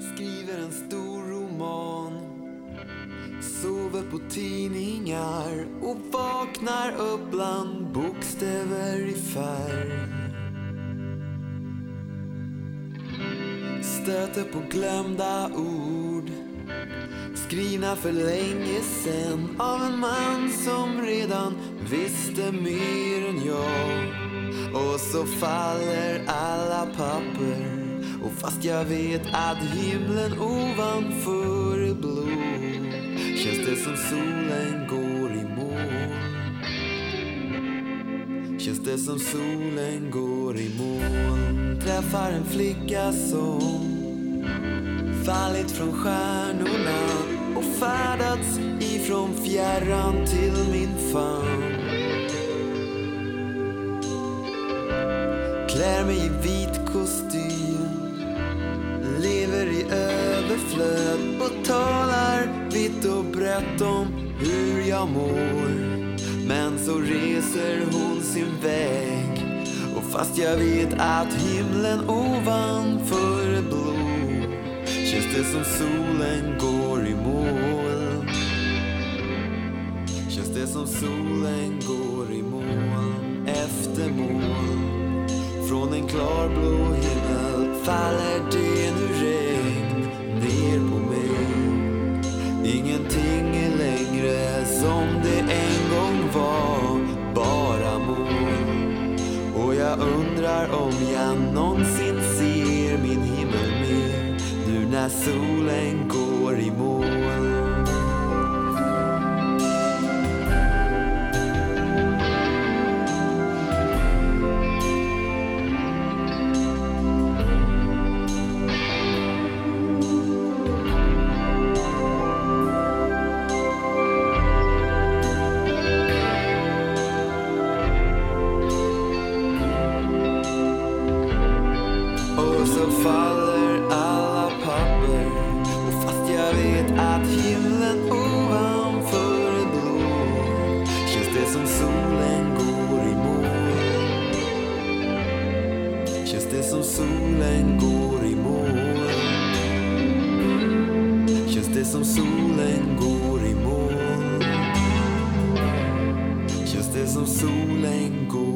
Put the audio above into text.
Skriver en stor roman. Sover på tidningar och vaknar upp bland bokstäver i färg. Stöter på glömda ord Skrivna för länge sen av en man som redan visste mer än jag. Och så faller alla papper och fast jag vet att himlen ovanför är blå Känns det som solen går i moln. Känns det som solen går i moln. Träffar en flicka som fallit från stjärnorna och färdats ifrån fjärran till min famn. Klär mig i vit kostym i överflöd och talar vitt och brett om hur jag mår. Men så reser hon sin väg och fast jag vet att himlen ovanför är blå Känns det som solen går i moln Känns det som solen går i moln efter moln Från en klarblå himmel faller det jag undrar om jag någonsin ser min himmel mer Nu när solen går i moln. Faller alla papper. Och fast jag vet att himlen ovanför är blå Känns det som solen går i moln Känns det som solen går i moln Känns det som solen går i mål. Känns det som solen går